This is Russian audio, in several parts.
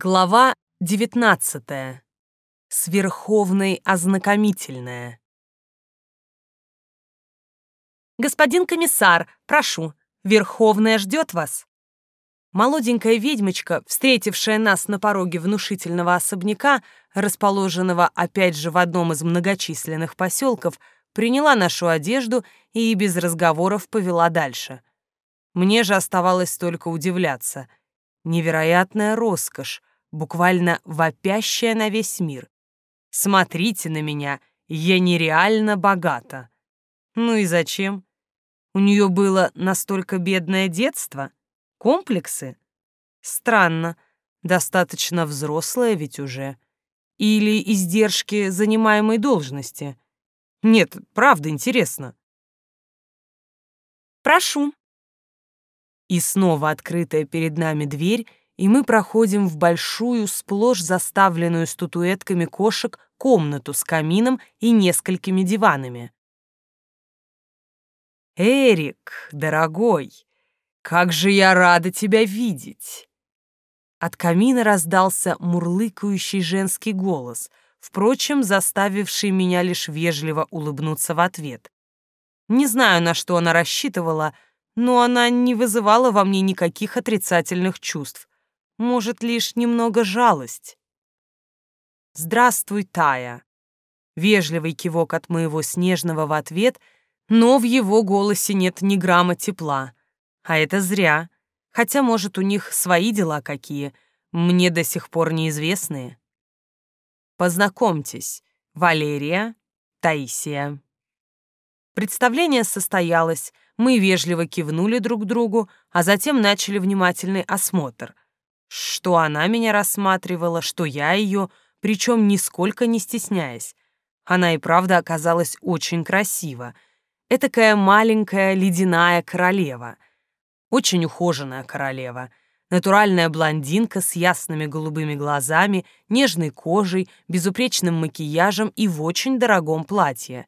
Глава 19. Сверховной ознакомительная. «Господин комиссар, прошу, Верховная ждет вас». Молоденькая ведьмочка, встретившая нас на пороге внушительного особняка, расположенного опять же в одном из многочисленных поселков, приняла нашу одежду и без разговоров повела дальше. Мне же оставалось только удивляться — Невероятная роскошь, буквально вопящая на весь мир. Смотрите на меня, я нереально богата. Ну и зачем? У нее было настолько бедное детство? Комплексы? Странно, достаточно взрослая ведь уже. Или издержки занимаемой должности? Нет, правда интересно. «Прошу», и снова открытая перед нами дверь, и мы проходим в большую, сплошь заставленную статуэтками кошек комнату с камином и несколькими диванами. «Эрик, дорогой, как же я рада тебя видеть!» От камина раздался мурлыкающий женский голос, впрочем, заставивший меня лишь вежливо улыбнуться в ответ. Не знаю, на что она рассчитывала, — но она не вызывала во мне никаких отрицательных чувств. Может, лишь немного жалость. «Здравствуй, Тая!» Вежливый кивок от моего снежного в ответ, но в его голосе нет ни грамма тепла. А это зря. Хотя, может, у них свои дела какие, мне до сих пор неизвестные. Познакомьтесь, Валерия, Таисия. Представление состоялось, мы вежливо кивнули друг другу, а затем начали внимательный осмотр. Что она меня рассматривала, что я ее, причем нисколько не стесняясь. Она и правда оказалась очень красива. Этакая маленькая ледяная королева. Очень ухоженная королева. Натуральная блондинка с ясными голубыми глазами, нежной кожей, безупречным макияжем и в очень дорогом платье.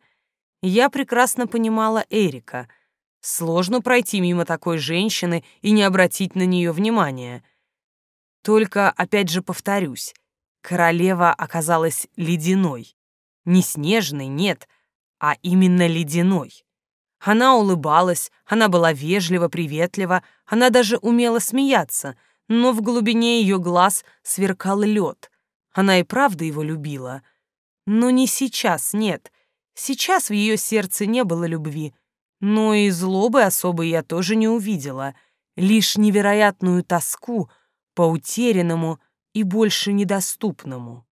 Я прекрасно понимала Эрика — Сложно пройти мимо такой женщины и не обратить на нее внимания. Только, опять же, повторюсь, королева оказалась ледяной. Не снежной, нет, а именно ледяной. Она улыбалась, она была вежлива, приветлива, она даже умела смеяться, но в глубине ее глаз сверкал лед. Она и правда его любила. Но не сейчас, нет. Сейчас в ее сердце не было любви, но и злобы особой я тоже не увидела, лишь невероятную тоску по утерянному и больше недоступному.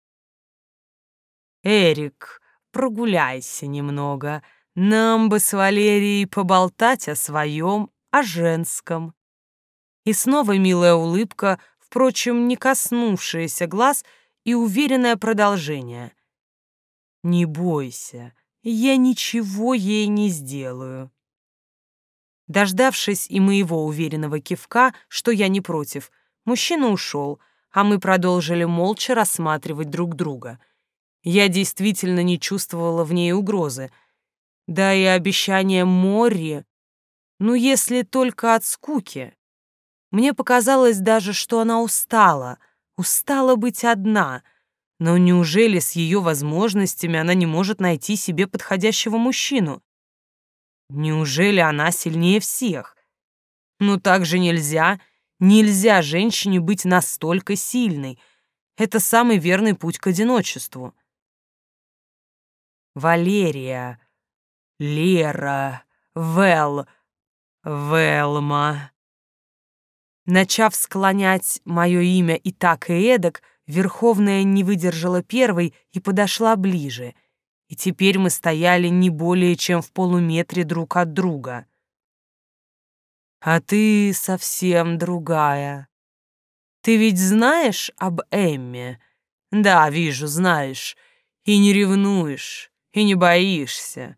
«Эрик, прогуляйся немного, нам бы с Валерией поболтать о своем, о женском». И снова милая улыбка, впрочем, не коснувшаяся глаз и уверенное продолжение. «Не бойся, я ничего ей не сделаю. Дождавшись и моего уверенного кивка, что я не против, мужчина ушел, а мы продолжили молча рассматривать друг друга. Я действительно не чувствовала в ней угрозы. Да и обещание Морри, ну если только от скуки. Мне показалось даже, что она устала, устала быть одна. Но неужели с ее возможностями она не может найти себе подходящего мужчину? Неужели она сильнее всех? Ну так же нельзя. Нельзя женщине быть настолько сильной. Это самый верный путь к одиночеству. Валерия, Лера, Вэл, Велма. Начав склонять мое имя и так и эдак, Верховная не выдержала первой и подошла ближе — и теперь мы стояли не более чем в полуметре друг от друга. А ты совсем другая. Ты ведь знаешь об Эмме? Да, вижу, знаешь. И не ревнуешь, и не боишься.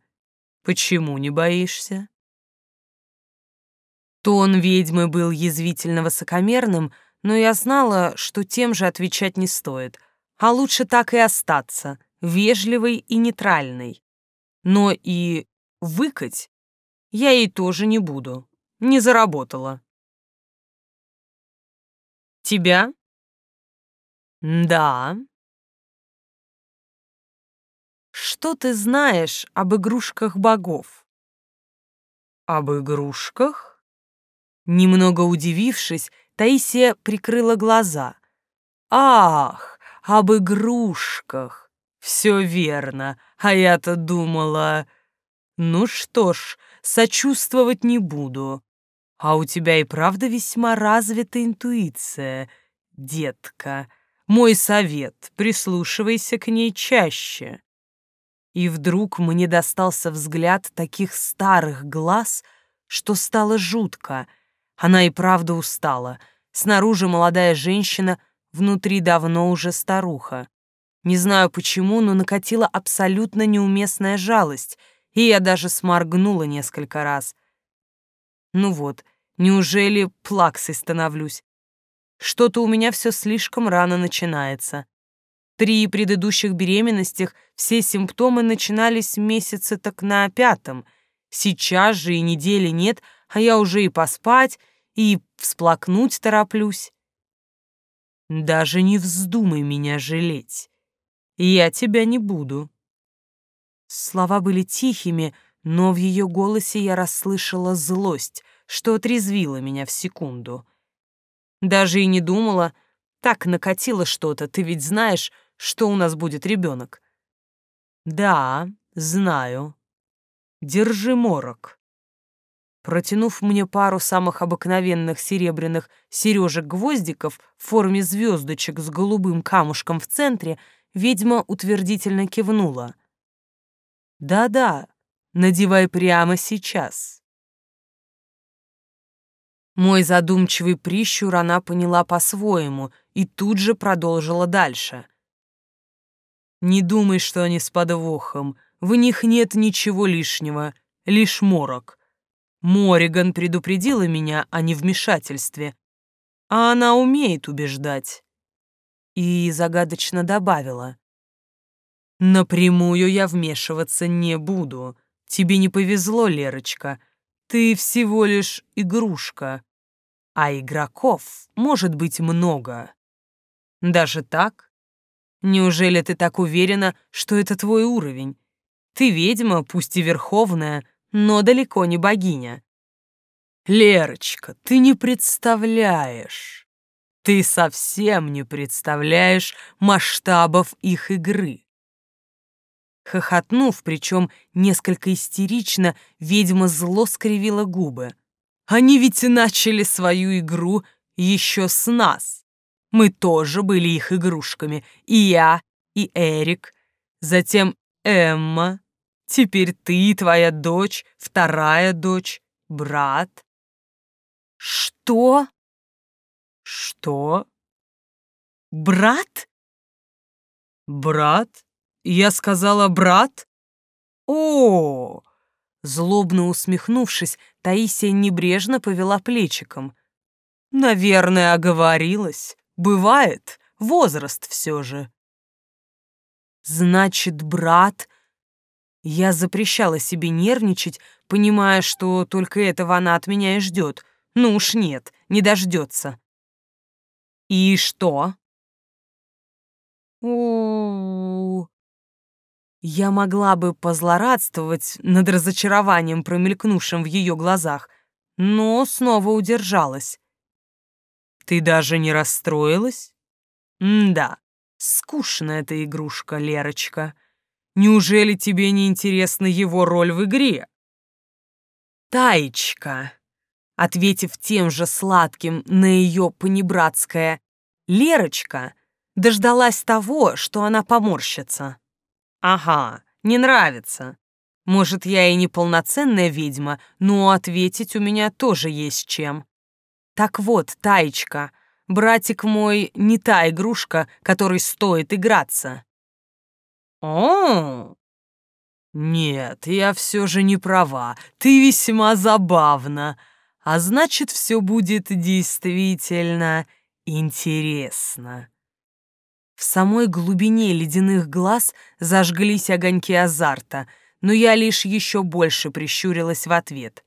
Почему не боишься? Тон ведьмы был язвительно высокомерным, но я знала, что тем же отвечать не стоит, а лучше так и остаться — вежливой и нейтральной. Но и выкать я ей тоже не буду. Не заработала. Тебя? Да. Что ты знаешь об игрушках богов? Об игрушках? Немного удивившись, Таисия прикрыла глаза. Ах, об игрушках. Все верно, а я-то думала... Ну что ж, сочувствовать не буду. А у тебя и правда весьма развита интуиция, детка. Мой совет — прислушивайся к ней чаще. И вдруг мне достался взгляд таких старых глаз, что стало жутко. Она и правда устала. Снаружи молодая женщина, внутри давно уже старуха. Не знаю почему, но накатила абсолютно неуместная жалость, и я даже сморгнула несколько раз. Ну вот, неужели плаксой становлюсь? Что-то у меня все слишком рано начинается. При предыдущих беременностях все симптомы начинались месяца так на пятом. Сейчас же и недели нет, а я уже и поспать, и всплакнуть тороплюсь. Даже не вздумай меня жалеть. Я тебя не буду. Слова были тихими, но в ее голосе я расслышала злость, что отрезвило меня в секунду. Даже и не думала, так накатило что-то, ты ведь знаешь, что у нас будет ребенок. Да, знаю. Держи морок. Протянув мне пару самых обыкновенных серебряных сережек-гвоздиков в форме звездочек с голубым камушком в центре, ведьма утвердительно кивнула. «Да-да, надевай прямо сейчас». Мой задумчивый прищур она поняла по-своему и тут же продолжила дальше. «Не думай, что они с подвохом. В них нет ничего лишнего, лишь морок. Мориган предупредила меня о невмешательстве, а она умеет убеждать». И загадочно добавила. «Напрямую я вмешиваться не буду. Тебе не повезло, Лерочка. Ты всего лишь игрушка а игроков может быть много. Даже так? Неужели ты так уверена, что это твой уровень? Ты ведьма, пусть и верховная, но далеко не богиня. Лерочка, ты не представляешь. Ты совсем не представляешь масштабов их игры. Хохотнув, причем несколько истерично, ведьма зло скривила губы. Они ведь начали свою игру еще с нас. Мы тоже были их игрушками. И я, и Эрик. Затем Эмма. Теперь ты, твоя дочь, вторая дочь, брат. Что? Что? Брат? Брат? Я сказала брат? О, Злобно усмехнувшись, Таисия небрежно повела плечиком. «Наверное, оговорилась. Бывает. Возраст все же». «Значит, брат...» Я запрещала себе нервничать, понимая, что только этого она от меня и ждет. Ну уж нет, не дождется. «И что?» «У-у-у...» Я могла бы позлорадствовать над разочарованием, промелькнувшим в ее глазах, но снова удержалась. «Ты даже не расстроилась?» «Да, скучная эта игрушка, Лерочка. Неужели тебе не интересна его роль в игре?» «Таечка», ответив тем же сладким на ее понебратское «Лерочка», дождалась того, что она поморщится. Ага, не нравится. Может, я и не полноценная ведьма, но ответить у меня тоже есть чем. Так вот, Таечка, братик мой не та игрушка, которой стоит играться. О, нет, я все же не права. Ты весьма забавна. А значит, все будет действительно интересно. В самой глубине ледяных глаз зажглись огоньки азарта, но я лишь еще больше прищурилась в ответ.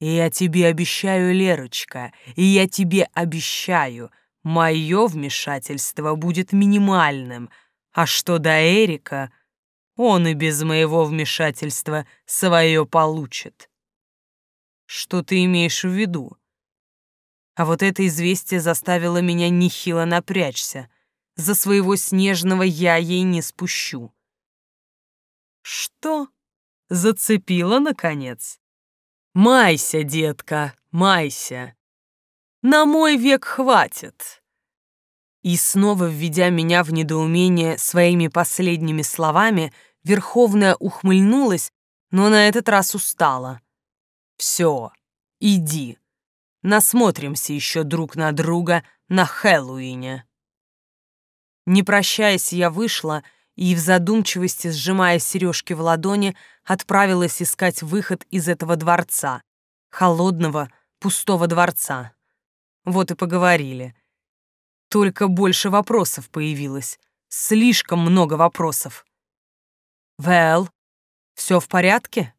«Я тебе обещаю, Лерочка, и я тебе обещаю, Мое вмешательство будет минимальным, а что до Эрика, он и без моего вмешательства свое получит. Что ты имеешь в виду? А вот это известие заставило меня нехило напрячься. За своего снежного я ей не спущу. Что? Зацепила, наконец? Майся, детка, майся. На мой век хватит. И снова введя меня в недоумение своими последними словами, Верховная ухмыльнулась, но на этот раз устала. «Все, иди. Насмотримся еще друг на друга на Хэллоуине». Не прощаясь, я вышла и в задумчивости, сжимая сережки в ладони, отправилась искать выход из этого дворца, холодного, пустого дворца. Вот и поговорили. Только больше вопросов появилось. Слишком много вопросов. «Вэл, все в порядке?»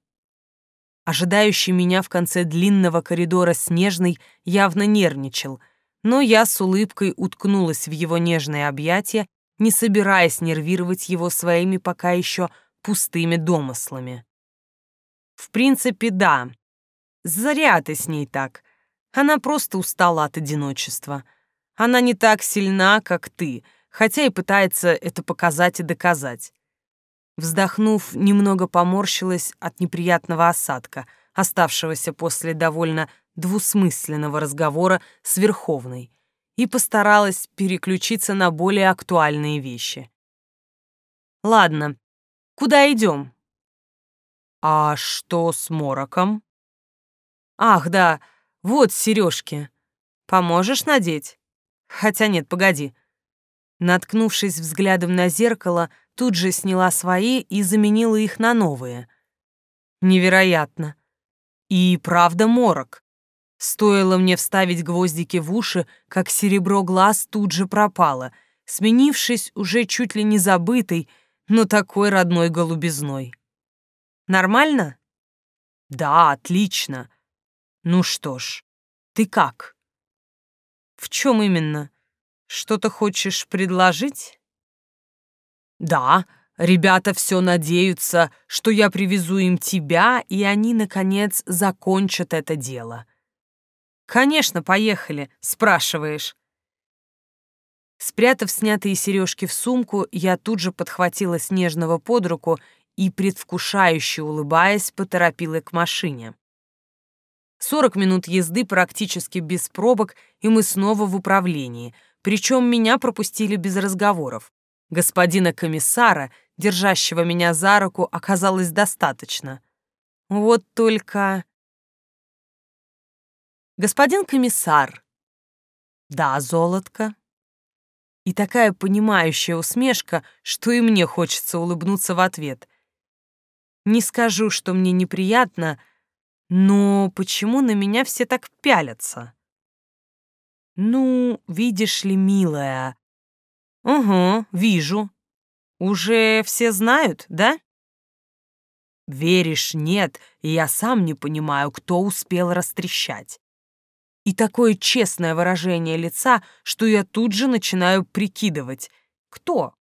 Ожидающий меня в конце длинного коридора Снежный явно нервничал, но я с улыбкой уткнулась в его нежное объятие, не собираясь нервировать его своими пока еще пустыми домыслами. В принципе, да. Зря ты с ней так. Она просто устала от одиночества. Она не так сильна, как ты, хотя и пытается это показать и доказать. Вздохнув, немного поморщилась от неприятного осадка, оставшегося после довольно двусмысленного разговора с Верховной, и постаралась переключиться на более актуальные вещи. «Ладно, куда идем?» «А что с мороком?» «Ах, да, вот сережки. Поможешь надеть? Хотя нет, погоди. Наткнувшись взглядом на зеркало, тут же сняла свои и заменила их на новые. Невероятно. И правда морок. Стоило мне вставить гвоздики в уши, как серебро глаз тут же пропало, сменившись уже чуть ли не забытой, но такой родной голубизной. Нормально? Да, отлично. Ну что ж, ты как? В чем именно? Что-то хочешь предложить? Да, ребята все надеются, что я привезу им тебя, и они, наконец, закончат это дело. Конечно, поехали, спрашиваешь. Спрятав снятые сережки в сумку, я тут же подхватила Снежного под руку и, предвкушающе улыбаясь, поторопила к машине. Сорок минут езды практически без пробок, и мы снова в управлении, причем меня пропустили без разговоров. Господина комиссара, держащего меня за руку, оказалось достаточно. Вот только... Господин комиссар. Да, золотко. И такая понимающая усмешка, что и мне хочется улыбнуться в ответ. Не скажу, что мне неприятно, — но почему на меня все так пялятся? Ну, видишь ли, милая. Угу, вижу. Уже все знают, да? Веришь, нет, и я сам не понимаю, кто успел растрещать. И такое честное выражение лица, что я тут же начинаю прикидывать, кто.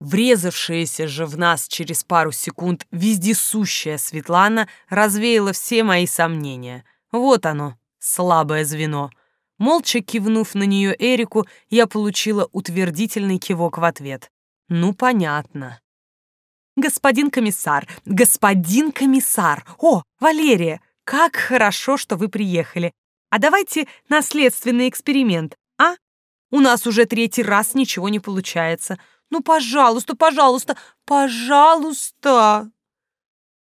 Врезавшаяся же в нас через пару секунд вездесущая Светлана развеяла все мои сомнения. Вот оно, слабое звено. Молча кивнув на нее Эрику, я получила утвердительный кивок в ответ. Ну, понятно. «Господин комиссар! Господин комиссар! О, Валерия, как хорошо, что вы приехали! А давайте наследственный эксперимент, а? У нас уже третий раз ничего не получается. Ну, пожалуйста, пожалуйста, пожалуйста!»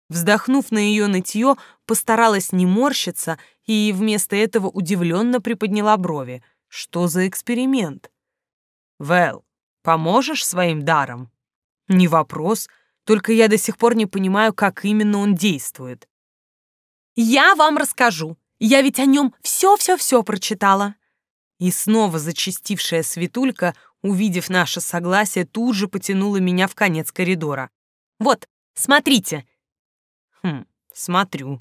Вздохнув на ее нытье, постаралась не морщиться и вместо этого удивленно приподняла брови. «Что за эксперимент?» «Вэл, поможешь своим даром?» «Не вопрос, только я до сих пор не понимаю, как именно он действует». «Я вам расскажу. Я ведь о нем все-все-все прочитала». И снова зачастившая светулька увидев наше согласие, тут же потянула меня в конец коридора. «Вот, смотрите!» «Хм, смотрю.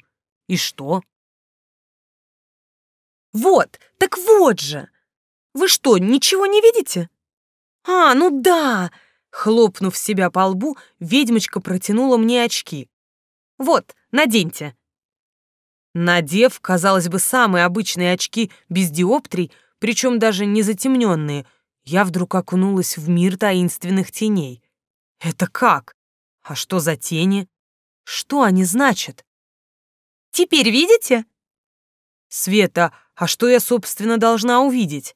И что?» «Вот, так вот же!» Вы что, ничего не видите? А, ну да! Хлопнув себя по лбу, ведьмочка протянула мне очки. Вот, наденьте. Надев, казалось бы, самые обычные очки без диоптрий, причем даже не затемненные, я вдруг окунулась в мир таинственных теней. Это как? А что за тени? Что они значат? Теперь видите? Света, а что я, собственно, должна увидеть?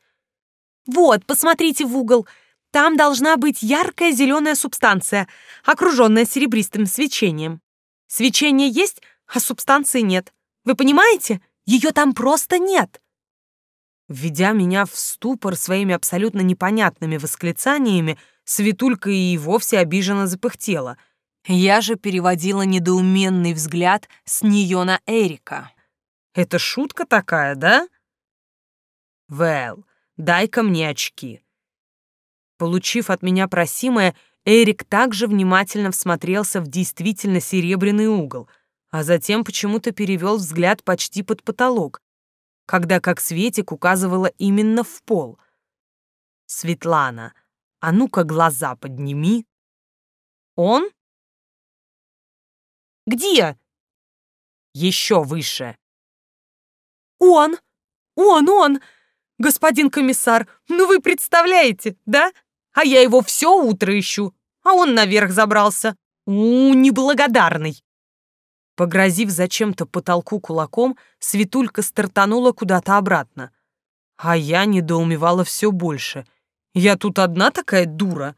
Вот, посмотрите в угол. Там должна быть яркая зеленая субстанция, окруженная серебристым свечением. Свечение есть, а субстанции нет. Вы понимаете? Ее там просто нет. Введя меня в ступор своими абсолютно непонятными восклицаниями, Светулька и вовсе обиженно запыхтела. Я же переводила недоуменный взгляд с нее на Эрика. «Это шутка такая, да?» «Вэл, дай-ка мне очки». Получив от меня просимое, Эрик также внимательно всмотрелся в действительно серебряный угол, а затем почему-то перевел взгляд почти под потолок, когда как Светик указывала именно в пол. «Светлана, а ну-ка глаза подними». «Он?» Где?» «Еще выше». «Он! Он, он! Господин комиссар, ну вы представляете, да? А я его все утро ищу, а он наверх забрался. У, неблагодарный!» Погрозив зачем-то потолку кулаком, Светулька стартанула куда-то обратно. А я недоумевала все больше. Я тут одна такая дура.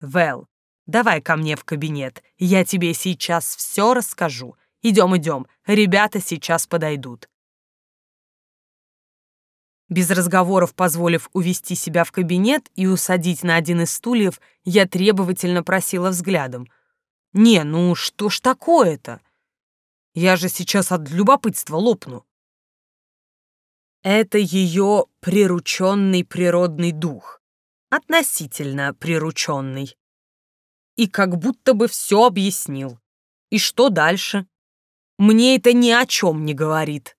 Вэл, Давай ко мне в кабинет, я тебе сейчас все расскажу. Идем, идем, ребята сейчас подойдут. Без разговоров позволив увести себя в кабинет и усадить на один из стульев, я требовательно просила взглядом. «Не, ну что ж такое-то? Я же сейчас от любопытства лопну». Это ее прирученный природный дух. Относительно прирученный и как будто бы все объяснил. И что дальше? Мне это ни о чем не говорит.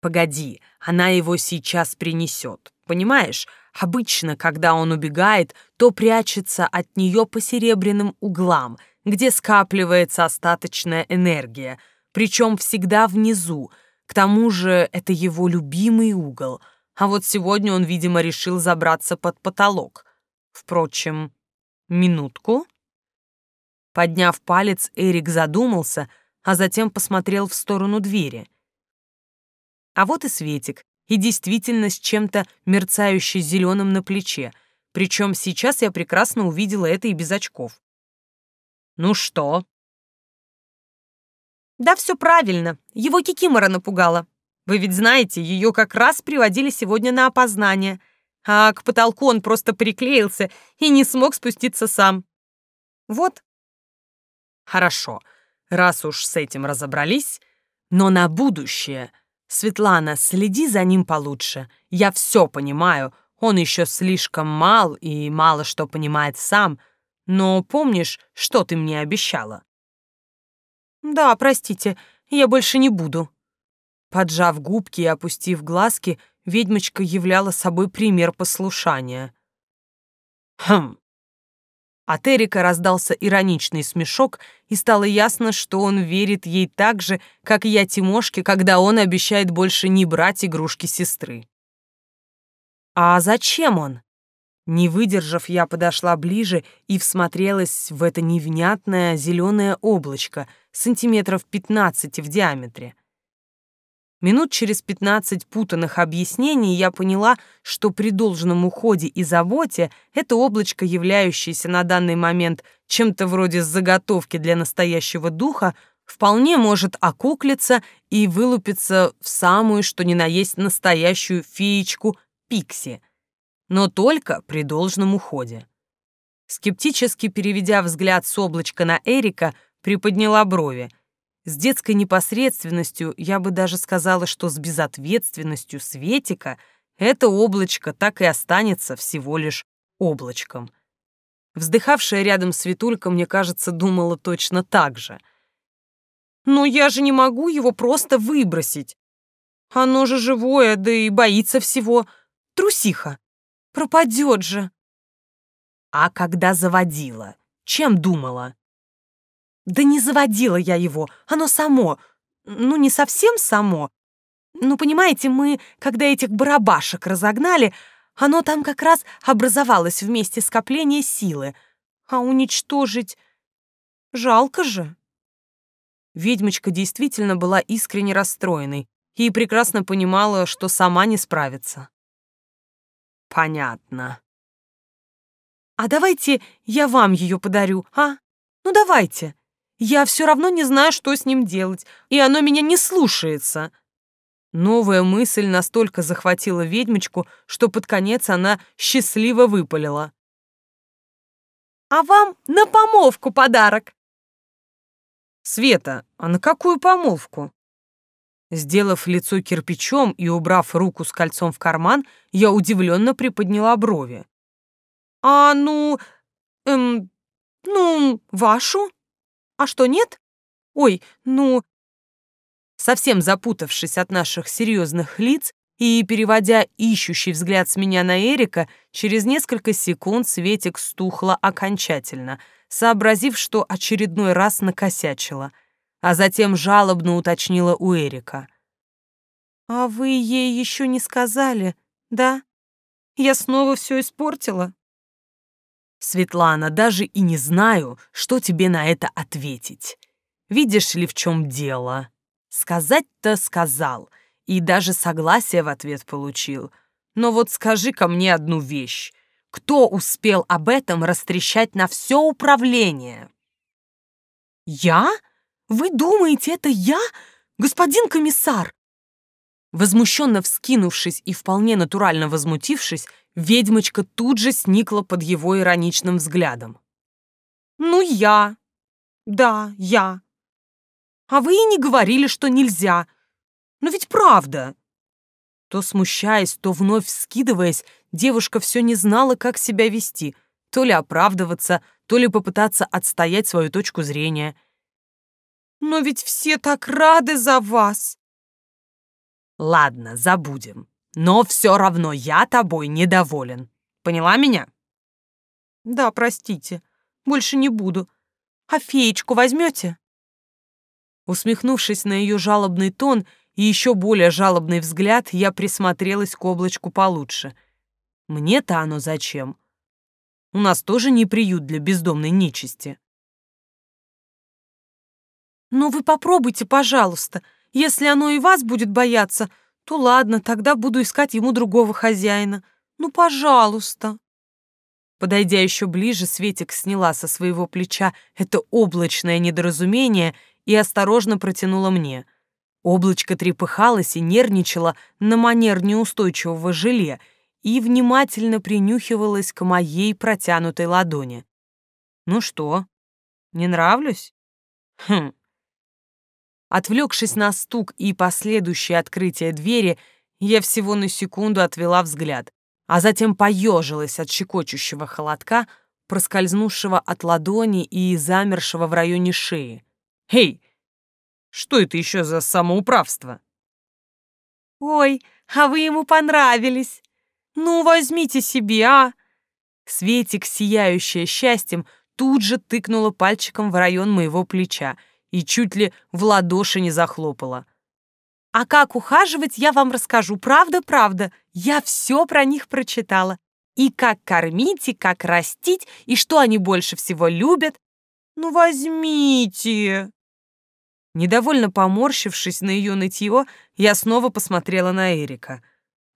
Погоди, она его сейчас принесет. Понимаешь, обычно, когда он убегает, то прячется от нее по серебряным углам, где скапливается остаточная энергия, причем всегда внизу. К тому же это его любимый угол. А вот сегодня он, видимо, решил забраться под потолок. Впрочем, Минутку. Подняв палец, Эрик задумался, а затем посмотрел в сторону двери. А вот и Светик, и действительно с чем-то мерцающий зеленым на плече, причем сейчас я прекрасно увидела это и без очков. «Ну что?» «Да все правильно, его Кикимора напугала. Вы ведь знаете, ее как раз приводили сегодня на опознание а к потолку он просто приклеился и не смог спуститься сам. Вот. Хорошо, раз уж с этим разобрались, но на будущее. Светлана, следи за ним получше. Я все понимаю, он еще слишком мал и мало что понимает сам, но помнишь, что ты мне обещала? Да, простите, я больше не буду. Поджав губки и опустив глазки, ведьмочка являла собой пример послушания. Хм. От Эрика раздался ироничный смешок, и стало ясно, что он верит ей так же, как я Тимошке, когда он обещает больше не брать игрушки сестры. «А зачем он?» Не выдержав, я подошла ближе и всмотрелась в это невнятное зеленое облачко, сантиметров пятнадцати в диаметре. Минут через пятнадцать путанных объяснений я поняла, что при должном уходе и заботе это облачко, являющееся на данный момент чем-то вроде заготовки для настоящего духа, вполне может окуклиться и вылупиться в самую, что ни на есть, настоящую феечку Пикси. Но только при должном уходе. Скептически переведя взгляд с облачка на Эрика, приподняла брови — с детской непосредственностью, я бы даже сказала, что с безответственностью Светика это облачко так и останется всего лишь облачком. Вздыхавшая рядом Светулька, мне кажется, думала точно так же. «Но я же не могу его просто выбросить. Оно же живое, да и боится всего. Трусиха. Пропадет же. А когда заводила, чем думала? Да не заводила я его, оно само. Ну, не совсем само. Ну, понимаете, мы, когда этих барабашек разогнали, оно там как раз образовалось вместе скопления силы. А уничтожить... Жалко же. Ведьмочка действительно была искренне расстроенной и прекрасно понимала, что сама не справится. Понятно. А давайте я вам ее подарю, а? Ну давайте. Я все равно не знаю, что с ним делать, и оно меня не слушается. Новая мысль настолько захватила ведьмочку, что под конец она счастливо выпалила. «А вам на помолвку подарок!» «Света, а на какую помолвку?» Сделав лицо кирпичом и убрав руку с кольцом в карман, я удивленно приподняла брови. «А ну... эм... ну, вашу? А что, нет? Ой, ну, совсем запутавшись от наших серьезных лиц и переводя ищущий взгляд с меня на Эрика, через несколько секунд Светик стухла окончательно, сообразив, что очередной раз накосячила, а затем жалобно уточнила у Эрика. «А вы ей еще не сказали, да? Я снова все испортила?» «Светлана, даже и не знаю, что тебе на это ответить. Видишь ли, в чем дело?» Сказать-то сказал, и даже согласие в ответ получил. Но вот скажи-ка мне одну вещь. Кто успел об этом растрещать на все управление? Я? Вы думаете, это я, господин комиссар? Возмущенно вскинувшись и вполне натурально возмутившись, ведьмочка тут же сникла под его ироничным взглядом. «Ну, я. Да, я. А вы и не говорили, что нельзя. Но ведь правда. То смущаясь, то вновь скидываясь, девушка все не знала, как себя вести, то ли оправдываться, то ли попытаться отстоять свою точку зрения. Но ведь все так рады за вас. Ладно, забудем. Но все равно я тобой недоволен. Поняла меня? Да, простите. Больше не буду. А феечку возьмете? Усмехнувшись на ее жалобный тон и еще более жалобный взгляд, я присмотрелась к облачку получше. Мне-то оно зачем? У нас тоже не приют для бездомной нечисти. «Ну вы попробуйте, пожалуйста. Если оно и вас будет бояться, то ладно, тогда буду искать ему другого хозяина. Ну, пожалуйста». Подойдя еще ближе, Светик сняла со своего плеча это облачное недоразумение — и осторожно протянула мне. Облачко трепыхалось и нервничало на манер неустойчивого желе и внимательно принюхивалось к моей протянутой ладони. «Ну что, не нравлюсь?» «Хм». Отвлекшись на стук и последующее открытие двери, я всего на секунду отвела взгляд, а затем поежилась от щекочущего холодка, проскользнувшего от ладони и замершего в районе шеи. Эй, что это еще за самоуправство? Ой, а вы ему понравились. Ну, возьмите себе, а? Светик, сияющая счастьем, тут же тыкнула пальчиком в район моего плеча и чуть ли в ладоши не захлопала. А как ухаживать, я вам расскажу. Правда-правда. Я все про них прочитала. И как кормить, и как растить, и что они больше всего любят. Ну, возьмите. Недовольно поморщившись на ее нытье, я снова посмотрела на Эрика.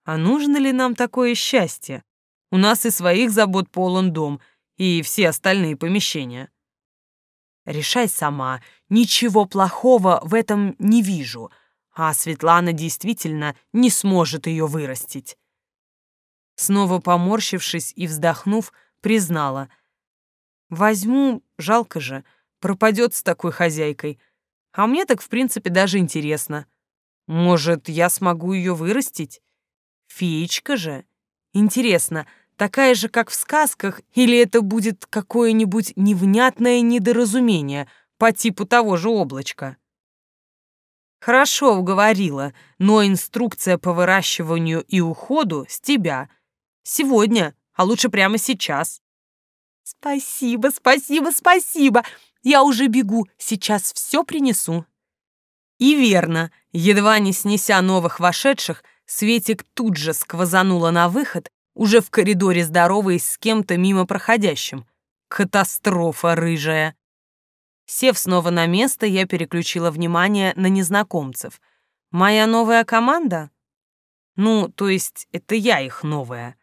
А нужно ли нам такое счастье? У нас и своих забот полон дом, и все остальные помещения. Решай сама, ничего плохого в этом не вижу, а Светлана действительно не сможет ее вырастить. Снова поморщившись и вздохнув, признала. Возьму, жалко же, пропадет с такой хозяйкой — а мне так, в принципе, даже интересно. Может, я смогу ее вырастить? Феечка же. Интересно, такая же, как в сказках, или это будет какое-нибудь невнятное недоразумение по типу того же облачка? Хорошо уговорила, но инструкция по выращиванию и уходу с тебя. Сегодня, а лучше прямо сейчас. Спасибо, спасибо, спасибо. Я уже бегу, сейчас все принесу. И верно, едва не снеся новых вошедших, Светик тут же сквозанула на выход, уже в коридоре здороваясь с кем-то мимо проходящим. Катастрофа рыжая. Сев снова на место, я переключила внимание на незнакомцев. Моя новая команда? Ну, то есть это я их новая.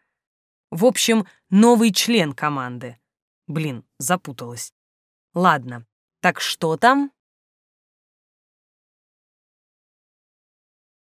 В общем, новый член команды. Блин, запуталась. Ладно, так что там?